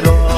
quiero.